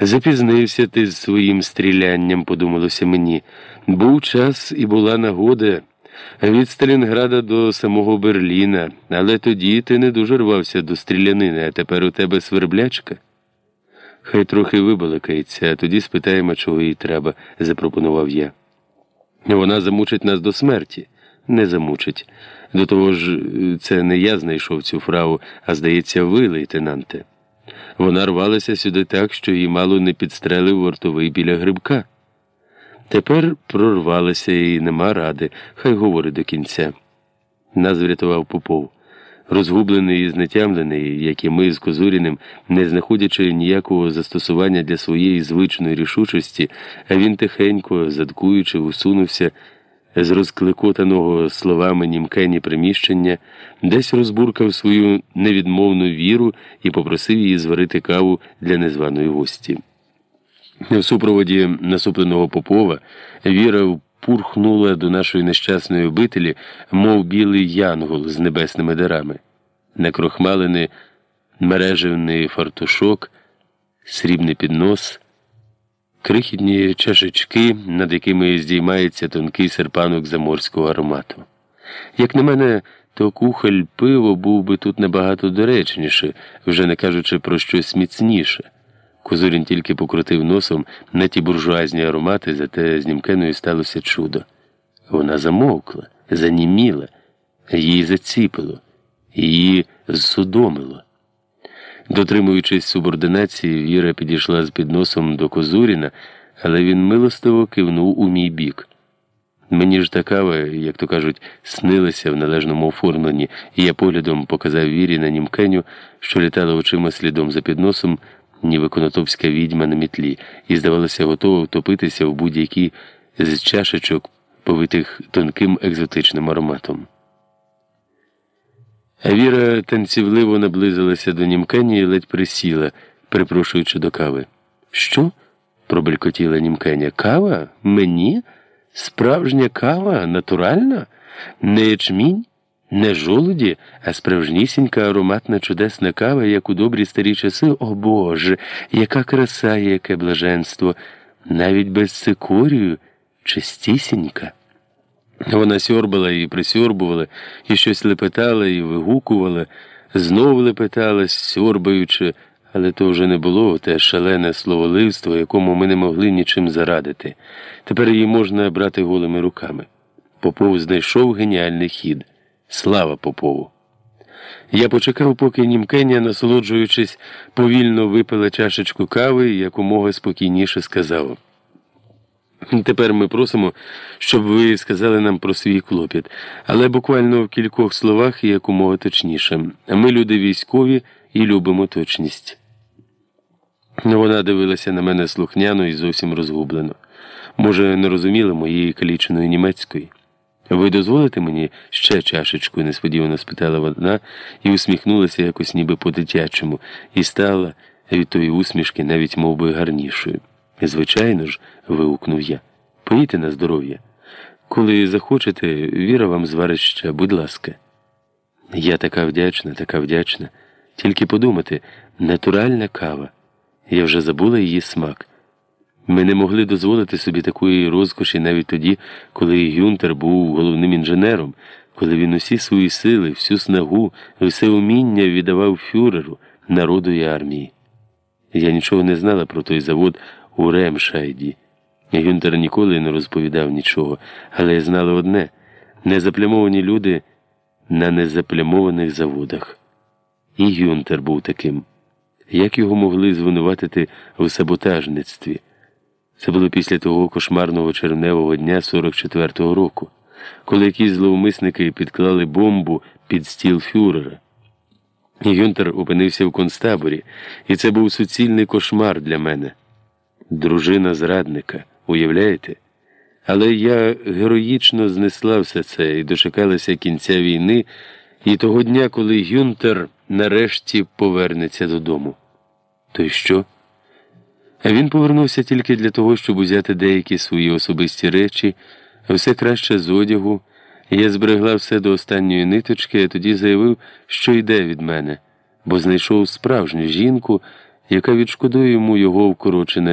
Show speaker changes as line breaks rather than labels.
Запізнився ти з своїм стрілянням, подумалося мені. Був час і була нагода від Сталінграда до самого Берліна, але тоді ти не дуже рвався до стрілянини, а тепер у тебе сверблячка. Хай трохи вибалакається, а тоді спитаємо, чого їй треба, запропонував я. Вона замучить нас до смерті. Не замучить. До того ж, це не я знайшов цю фрау, а здається, ви, лейтенанте. Вона рвалася сюди так, що її мало не підстрелив вартовий біля грибка. Тепер прорвалася і нема ради, хай говорить до кінця. Нас врятував Попов. Розгублений і знетямлений, як і ми з Козуріним, не знаходячи ніякого застосування для своєї звичної рішучості, а він тихенько, задкуючи, усунувся з розкликотаного словами німкені приміщення, десь розбуркав свою невідмовну віру і попросив її зварити каву для незваної гості. В супроводі насупленого Попова Віра впурхнула до нашої нещасної обителі, мов білий янгол з небесними дарами, накрохмалений мережевний фартушок, срібний піднос, крихітні чашечки, над якими здіймається тонкий серпанок заморського аромату. Як на мене, то кухоль пиво був би тут набагато доречніше, вже не кажучи про щось міцніше. Козурін тільки покрутив носом на ті буржуазні аромати, зате з німкеною сталося чудо. Вона замовкла, заніміла, її заціпило, її зсудомило. Дотримуючись субординації, Віра підійшла з підносом до Козуріна, але він милостиво кивнув у мій бік. Мені ж та кава, як то кажуть, снилася в належному оформленні, і я поглядом показав Вірі на німкеню, що літала очима слідом за підносом ніби конотопська відьма на мітлі, і, здавалося, готова втопитися в будь-якій з чашечок, повитих тонким екзотичним ароматом. Віра танцівливо наблизилася до німкені і ледь присіла, припрошуючи до кави. Що? пробелькотіла німкеня. Кава? Мені? Справжня кава? Натуральна? Не ячмінь? Не жолуді, а справжнісінька ароматна чудесна кава, як у добрі старі часи, о Боже, яка краса, яке блаженство, навіть без цикорію, чистісінька. Вона сьорбала і присьорбувала, і щось лепетала і вигукувала, знов лепетала, сьорбаючи, але то вже не було те шалене словоливство, якому ми не могли нічим зарадити. Тепер її можна брати голими руками. Попов знайшов геніальний хід. Слава Попову! Я почекав, поки німкеня, насолоджуючись, повільно випила чашечку кави і якомога спокійніше сказав. Тепер ми просимо, щоб ви сказали нам про свій клопіт, але буквально в кількох словах і якомога точніше. Ми люди військові і любимо точність. Вона дивилася на мене слухняно і зовсім розгублено. Може, не розуміла моєї каліченої німецької. Ви дозволите мені ще чашечку? несподівано спитала вона і усміхнулася якось ніби по-дитячому, і стала від тої усмішки навіть мов би, гарнішою. Звичайно ж, вигукнув я. Поїдьте на здоров'я. Коли захочете, віра вам зварить ще, будь ласка. Я така вдячна, така вдячна. Тільки подумати, натуральна кава. Я вже забула її смак. Ми не могли дозволити собі такої розкоші навіть тоді, коли Гюнтер був головним інженером, коли він усі свої сили, всю снагу, все уміння віддавав фюреру, народу і армії. Я нічого не знала про той завод у Ремшайді. Гюнтер ніколи не розповідав нічого, але я знала одне незаплямовані люди на незаплямованих заводах. І Гюнтер був таким. Як його могли звинуватити в саботажництві? Це було після того кошмарного червневого дня 44-го року, коли якісь зловмисники підклали бомбу під стіл фюрера. Гюнтер опинився в концтаборі, і це був суцільний кошмар для мене. Дружина зрадника, уявляєте? Але я героїчно знесла все це і дочекалася кінця війни і того дня, коли Гюнтер нарешті повернеться додому. То й що? А він повернувся тільки для того, щоб узяти деякі свої особисті речі, все краще з одягу. Я зберегла все до останньої ниточки, а тоді заявив, що йде від мене, бо знайшов справжню жінку, яка відшкодує йому його вкорочене